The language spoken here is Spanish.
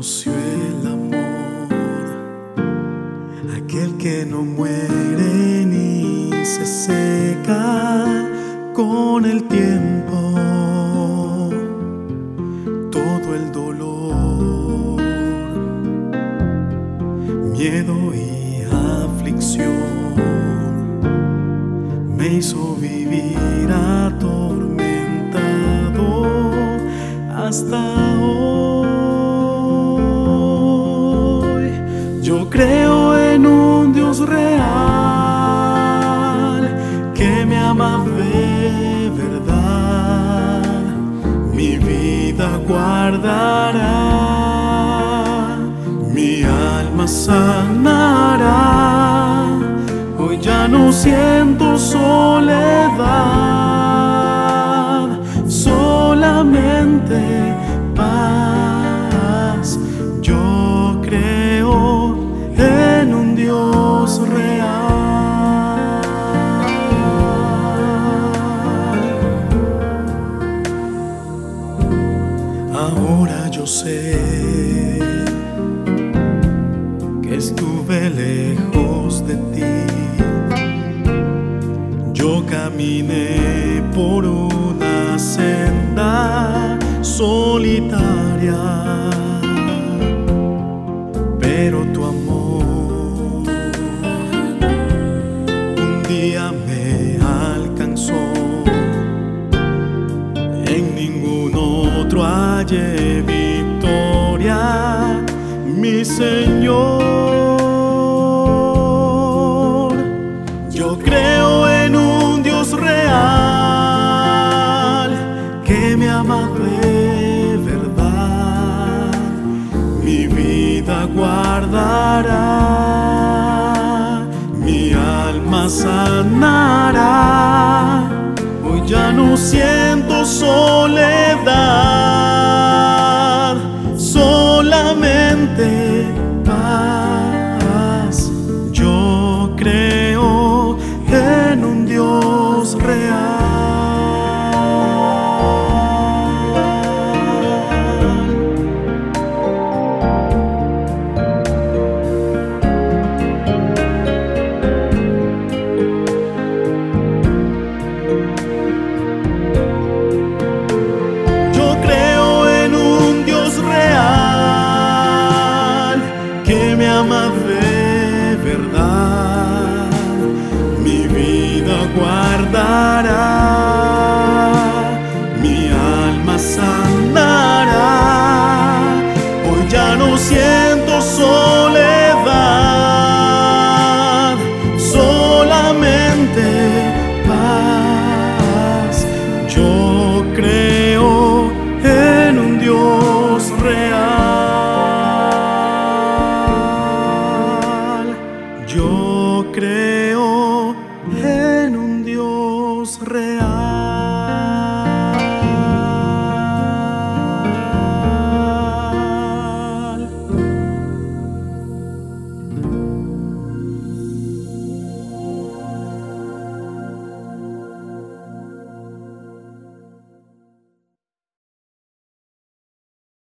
conoció el amor, aquel que no muere ni se seca con el tiempo. Todo el dolor, miedo y aflicción me hizo vivir atormentado hasta creo en un Dios real que me ama de verdad, mi vida guardará, mi alma sanará. Hoy ya no siento soledad, sé que estuve lejos de ti. Yo caminé por una senda solitaria, pero tu amor un día me alcanzó. En ningún otro hallé mi Señor. Yo creo en un Dios real que me ama de verdad, mi vida guardará, mi alma sanará. Hoy ya no siento guardará, mi alma sanará. Hoy ya no siento soledad, solamente paz. Yo creo en un Dios real. Yo creo en.